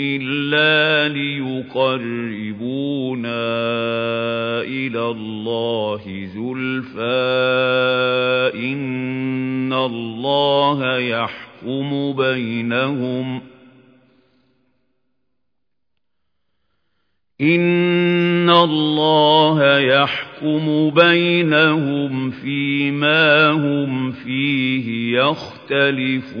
إلا ليقربونا إلى الله زلفى إن الله يحكم بينهم إن الله يحكم بينهم فيما هم فيه يختلفون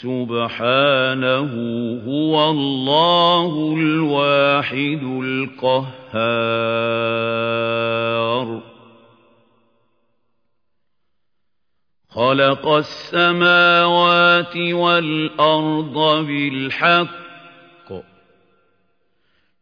سبحانه هو الله الواحد القهار. خلق السماوات والأرض بالحق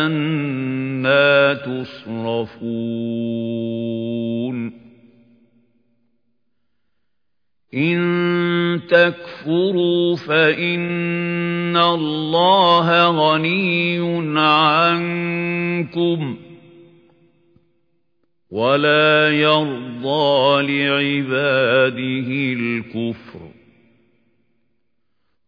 فأنا تصرفون إن تكفروا فإن الله غني عنكم ولا يرضى لعباده الكفر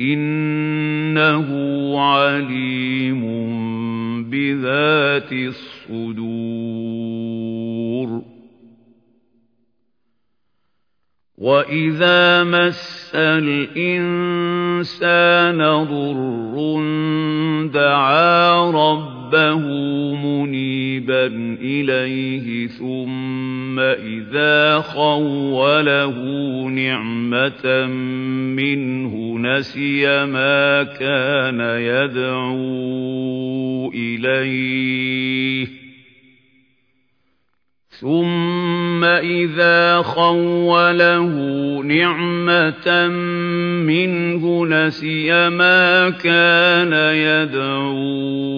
إنه عليم بذات الصدور. وإذا مس الإنسان ضر دعا ربه رَبَّهُ مُنِيبًا إِلَيْهِ ثُمَّ إِذَا خَوَّلَهُ نِعْمَةً مِّنْهُ نَسِيَ مَا كَانَ يَدْعُو إِلَيْهِ ثُمَّ إِذَا خَوَّلَهُ نِعْمَةً مِّنْهُ نَسِيَ مَا كَانَ يَدْعُو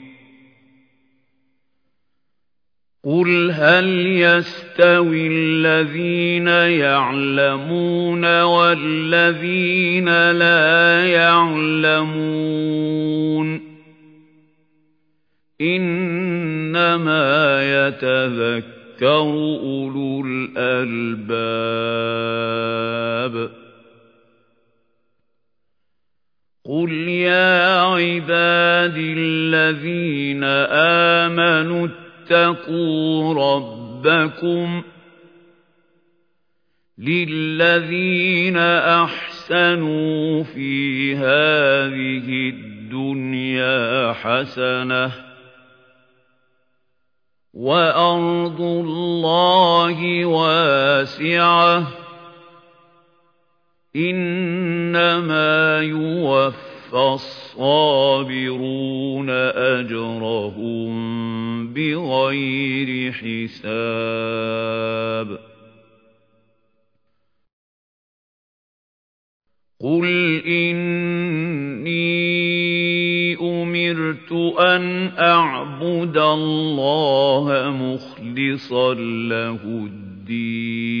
قُلْ هَلْ يَسْتَوِي الَّذِينَ يَعْلَمُونَ وَالَّذِينَ لَا يَعْلَمُونَ إِنَّمَا يَتَذَكَّرُ أُولُو الْأَلْبَابِ قُلْ يَا عِبَادِي الَّذِينَ آمَنُوا اتَّقُوا رَبَّكُمْ لِلَّذِينَ أَحْسَنُوا فِي هَٰذِهِ الدُّنْيَا حَسَنَةٌ وَأَرْضُ اللَّهِ وَاسِعَةٌ إِنَّمَا يُوَفَّى الصَّابِرُونَ أَجْرَهُم بِغَيْرِ حِسَابٍ قُلْ إِنِّي أُمِرْتُ أَنْ أَعْبُدَ اللَّهَ مُخْلِصًا لَّهُ الدِّينَ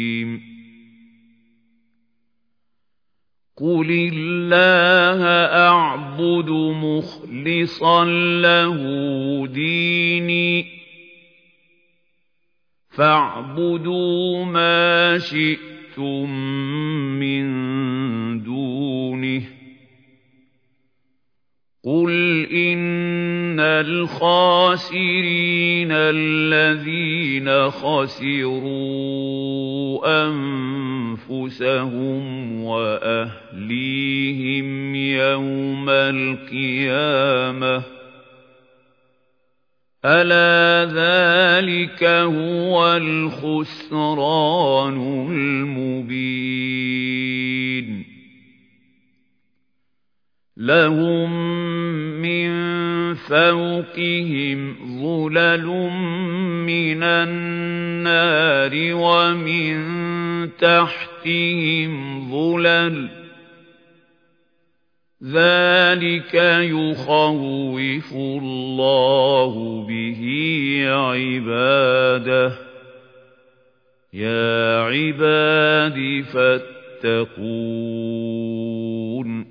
قُلِ اللَّهَ أَعْبُدُ مُخْلِصًا لَّهُ دِينِي فَاعْبُدُوا مَا شِئْتُم مِّن دُونِهِ قُلْ إِنَّ الْخَاسِرِينَ الَّذِينَ خَسِرُوا أَنفُسَهُمْ وَأَهْلِيهِمْ يَوْمَ الْقِيَامَةِ أَلَا ذَلِكَ هُوَ الْخُسْرَانُ الْمُبِينُ لَهُم مِّن فَوْقِهِمْ ظُلَلٌ مِّنَ النَّارِ وَمِن تَحْتِهِمْ ظُلَلٌ ۚ. ذَٰلِكَ يُخَوِّفُ اللَّهُ بِهِ عِبَادَهُ ۚ. يَا عِبَادِ فَاتَّقُونِ.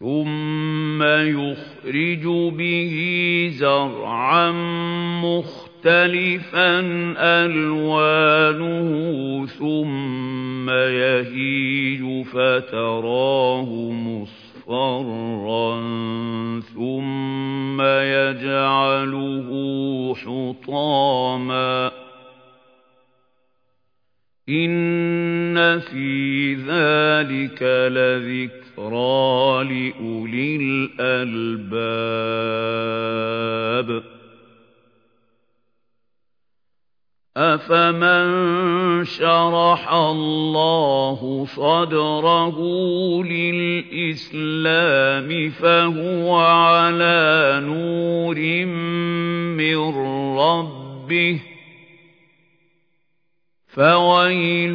ثُمَّ يُخْرِجُ بِهِ زَرْعًا مُخْتَلِفًا أَلْوَانُهُ ثُمَّ يَهِيجُ فَتَرَاهُ مُصْفَرًّا ثُمَّ يَجْعَلُهُ حُطَامًا إِنَّ فِي ذَلِكَ لَذِكْرًا ذِكْرَىٰ لِأُولِي الْأَلْبَابِ. أَفَمَن شَرَحَ اللَّهُ صَدْرَهُ لِلْإِسْلَامِ فَهُوَ عَلَىٰ نُورٍ مِّن رَّبِّهِ. فَوَيْلٌ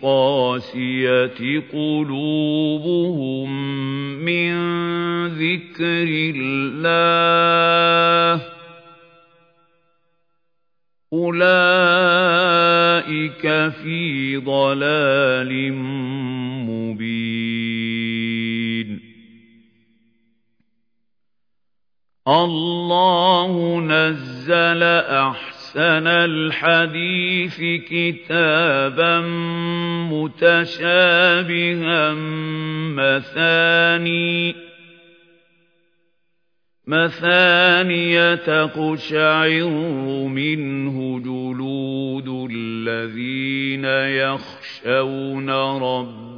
لِّلْقَاسِيَةِ قُلُوبُهُم مِّن ذِكْرِ اللَّهِ أُولَٰئِكَ فِي ضَلَالٍ مُّبِينٍ. اللَّهُ نَزَّلَ أَحْسَنَ أحسن الحديث كتابا متشابها مثاني مثانية تقشعر منه جلود الذين يخشون ربهم.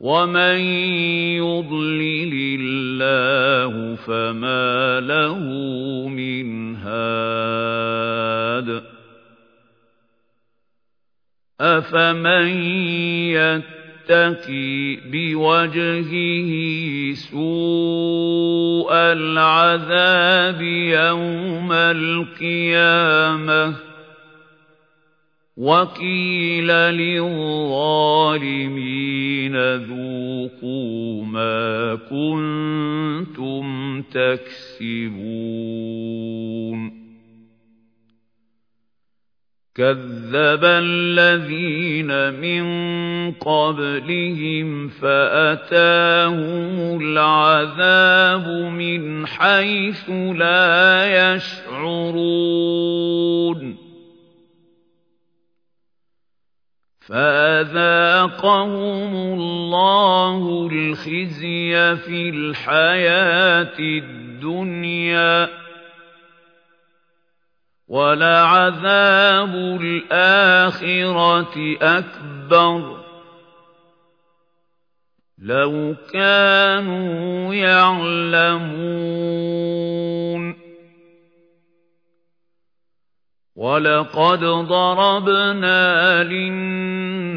ومن يضلل الله فما له من هاد أفمن يتقي بوجهه سوء العذاب يوم القيامة وقيل للظالمين ذوقوا ما كنتم تكسبون كَذَّبَ الَّذِينَ مِن قَبْلِهِمْ فَأَتَاهُمُ الْعَذَابُ مِنْ حَيْثُ لَا يَشْعُرُونَ فَأَذَاقَهُمُ اللَّهُ الْخِزْيَ فِي الْحَيَاةِ الدُّنْيَا وَلَعَذَابُ الْآخِرَةِ أَكْبَرُ لَوْ كَانُوا يَعْلَمُونَ وَلَقَدْ ضَرَبْنَا لِلنَّاسِ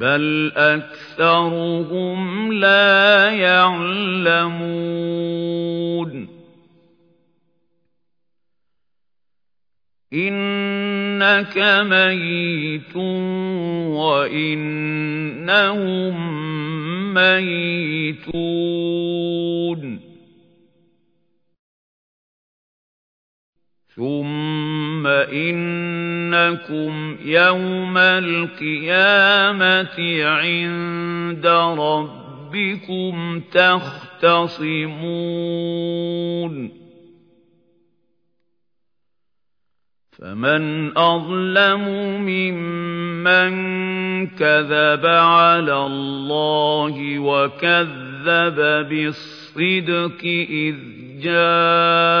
بل أكثرهم لا يعلمون إنك ميت وإنهم ميتون ثُمَّ إِنَّكُمْ يَوْمَ الْقِيَامَةِ عِندَ رَبِّكُمْ تَخْتَصِمُونَ فَمَنْ أَظْلَمُ مِمَّنْ كَذَبَ عَلَى اللَّهِ وَكَذَّبَ بِالصِّدْقِ إِذْ جَاءَهُ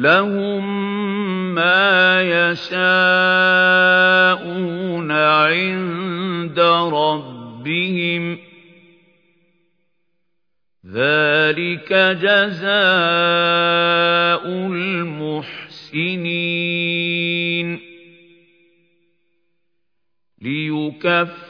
لَهُم مَّا يَشَاءُونَ عِندَ رَبِّهِمْ ۚ ذَٰلِكَ جَزَاءُ الْمُحْسِنِينَ لِيُكَفِّرَ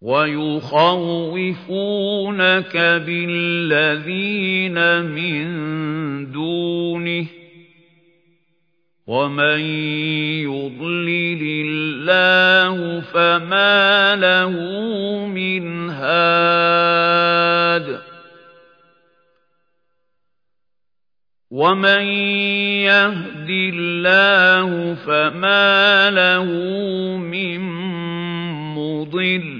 وَيُخَوِّفُونَكَ بِالَّذِينَ مِن دُونِهِ ۚ وَمَن يُضْلِلِ اللَّهُ فَمَا لَهُ مِنْ هَادٍ وَمَن يَهْدِ اللَّهُ فَمَا لَهُ مِن مُّضِلٍّ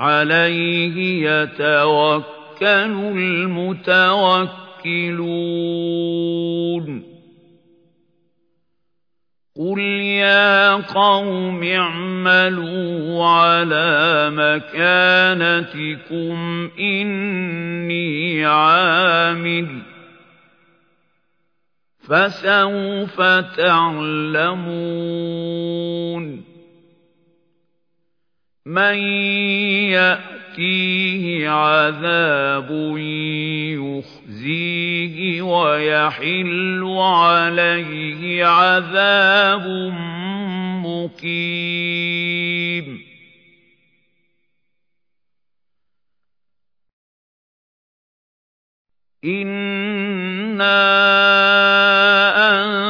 عَلَيْهِ يَتَوَكَّلُ الْمُتَوَكِّلُونَ. قُلْ يَا قَوْمِ اعْمَلُوا عَلَىٰ مَكَانَتِكُمْ إِنِّي عَامِلٌ ۖ. فَسَوْفَ تَعْلَمُونَ. مَن يَأْتِيهِ عَذَابٌ يُخْزِيهِ وَيَحِلُّ عَلَيْهِ عَذَابٌ مُّقِيمٌ إِنَّا أَنزَلْنَا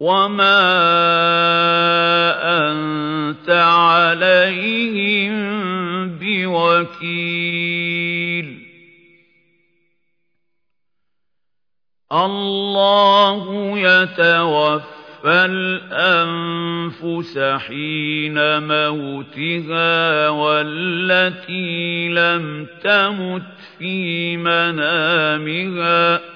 وَمَا أَنتَ عَلَيْهِم بِوَكِيلٍ اللَّهُ يَتَوَفَّى الْأَنفُسَ حِينَ مَوْتِهَا وَالَّتِي لَمْ تَمُتْ فِي مَنَامِهَا ۖ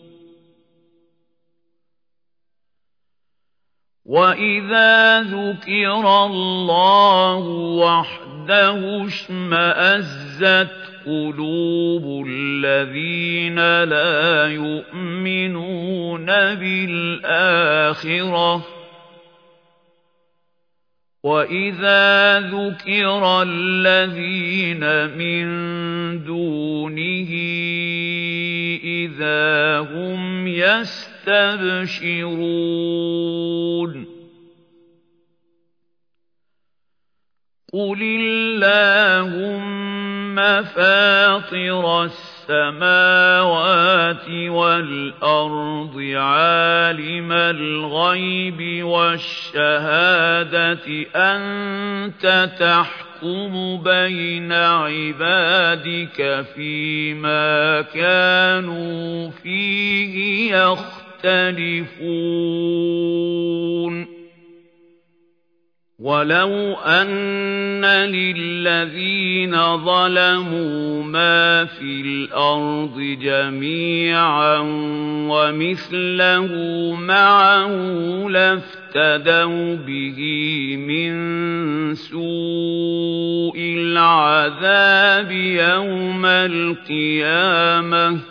وَإِذَا ذُكِرَ اللَّهُ وَحْدَهُ اشْمَأَزَّتْ قُلُوبُ الَّذِينَ لَا يُؤْمِنُونَ بِالْآخِرَةِ ۖ وَإِذَا ذُكِرَ الَّذِينَ مِن دُونِهِ إِذَا هُمْ يَسْتَبْشِرُونَ قُلِ اللَّهُمَّ فَاطِرَ السماوات والأرض عالم الغيب والشهادة أنت تحكم بين عبادك فيما كانوا فيه يختلفون. وَلَوْ أَنَّ لِلَّذِينَ ظَلَمُوا مَا فِي الْأَرْضِ جَمِيعًا وَمِثْلَهُ مَعَهُ لَافْتَدَوْا بِهِ مِنْ سُوءِ الْعَذَابِ يَوْمَ الْقِيَامَةِ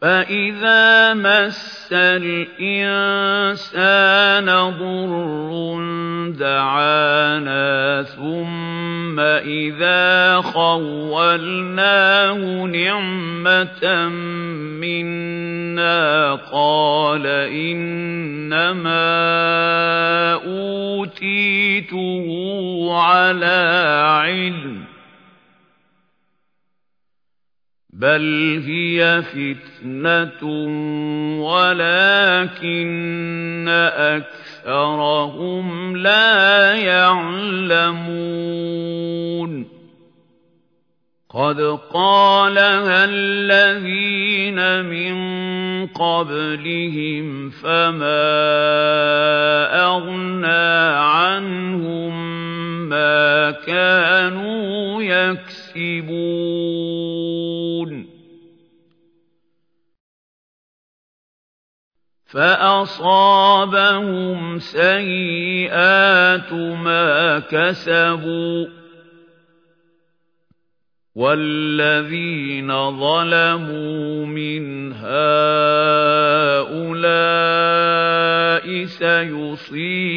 فَإِذَا مَسَّ الْإِنسَانَ ضُرٌّ دَعَانَا ثُمَّ إِذَا خَوَّلْنَاهُ نِعْمَةً مِنَّا قَالَ إِنَّمَا أُوتِيتُهُ عَلَىٰ عِلْمٍ بَلْ هِيَ فِتْنَةٌ وَلَٰكِنَّ أَكْثَرَهُمْ لَا يَعْلَمُونَ قَدْ قَالَهَا الَّذِينَ مِن قَبْلِهِمْ فَمَا أَغْنَىٰ عَنْهُم مَّا كَانُوا يَكْسِبُونَ فَأَصَابَهُمْ سَيِّئَاتُ مَا كَسَبُوا وَالَّذِينَ ظَلَمُوا مِنْ هَٰؤُلَاءِ سَيُصِيبُهُمْ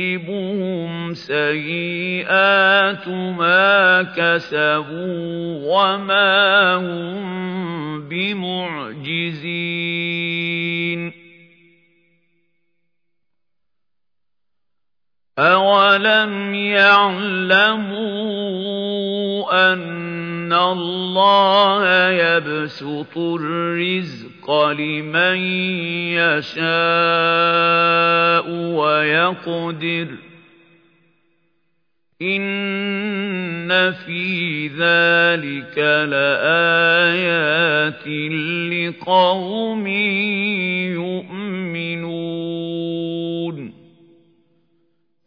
سَيِّئَاتُ مَا كَسَبُوا وَمَا هُم بِمُعْجِزِينَ. أَوَلَمْ يَعْلَمُوا أَنَّ اللَّهَ يَبْسُطُ الرِّزْقَ لِمَن يَشَاءُ وَيَقْدِرُ ۚ إِنَّ فِي ذَٰلِكَ لَآيَاتٍ لِّقَوْمٍ يُؤْمِنُونَ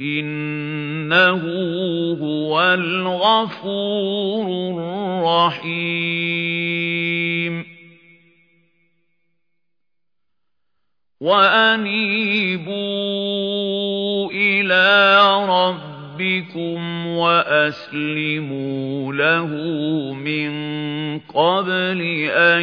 إِنَّهُ هُوَ الْغَفُورُ الرَّحِيمُ وَأَنِيبُوا إِلَىٰ رَبِّكُمْ وَأَسْلِمُوا لَهُ مِن قَبْلِ أَن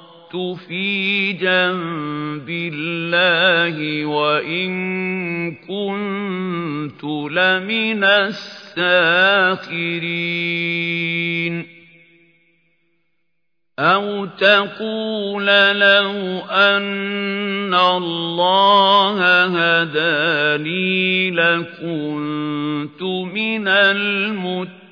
في جنب الله وإن كنت لمن الساخرين أو تقول لو أن الله هداني لكنت من المتقين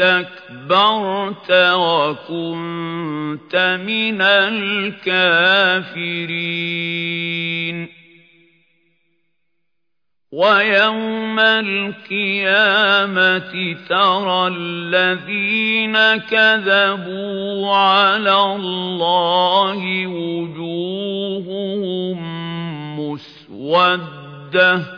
اسْتَكْبَرْتَ وَكُنتَ مِنَ الْكَافِرِينَ. وَيَوْمَ الْقِيَامَةِ تَرَى الَّذِينَ كَذَبُوا عَلَى اللَّهِ وُجُوهُهُم مُّسْوَدَّةٌ.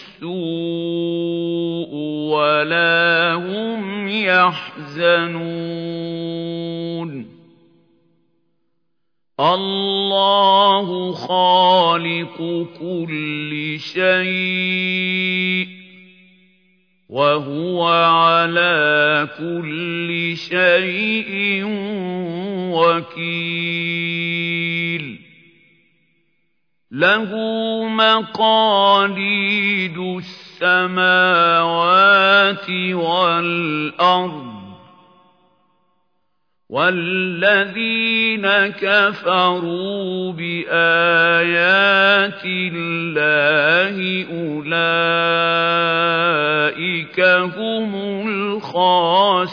وَلَا هُمْ يَحْزَنُونَ. اللَّهُ خَالِقُ كُلِّ شَيْءٍ وَهُوَ عَلَىٰ كُلِّ شَيْءٍ وَكِيلٌ. لَهُ مَقَالِيدُ السَّمَاوَاتِ وَالْأَرْضِ وَالَّذِينَ كَفَرُوا بِآيَاتِ اللَّهِ أُولَٰئِكَ هُمُ الْخَاسِرُونَ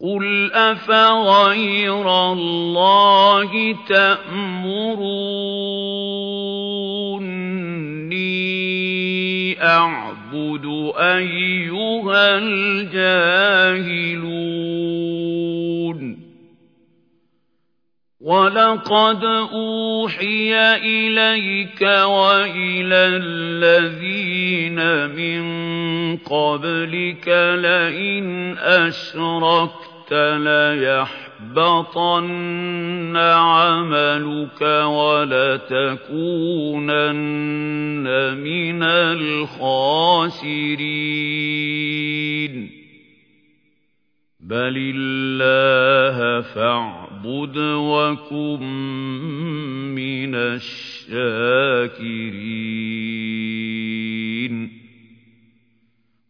قُلْ أَفَغَيْرَ اللَّهِ تَأْمُرُونِّي أَعْبُدُ أَيُّهَا الْجَاهِلُونَ وَلَقَدْ أُوحِيَ إِلَيْكَ وَإِلَى الَّذِينَ مِن قَبْلِكَ لَئِنْ أَشْرَكْتَ لَيَحْبَطَنَّ عَمَلُكَ وَلَتَكُونَنَّ مِنَ الْخَاسِرِينَ. بَلِ اللَّهَ فَاعْبُدْ وَكُن مِّنَ الشَّاكِرِينَ.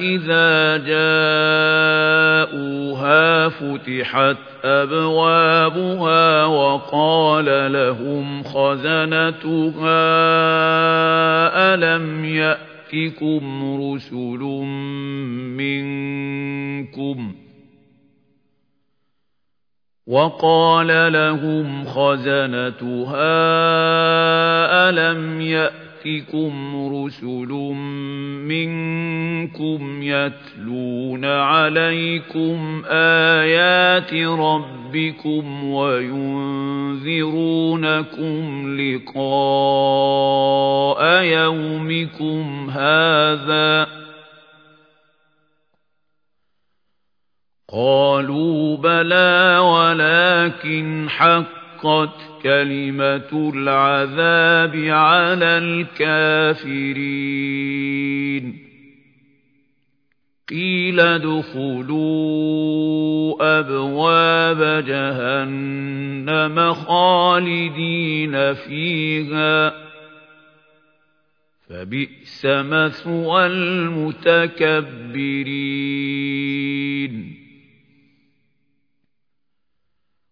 إذا جاءوها فتحت أبوابها وقال لهم خزنتها ألم يأتكم رسل منكم وقال لهم خزنتها ألم يأتكم يأتكم رسل منكم يتلون عليكم آيات ربكم وينذرونكم لقاء يومكم هذا قالوا بلى ولكن حقت كلمة العذاب على الكافرين. قيل ادخلوا أبواب جهنم خالدين فيها. فبئس مثوى المتكبرين.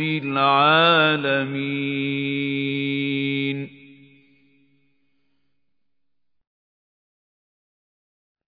العالمين.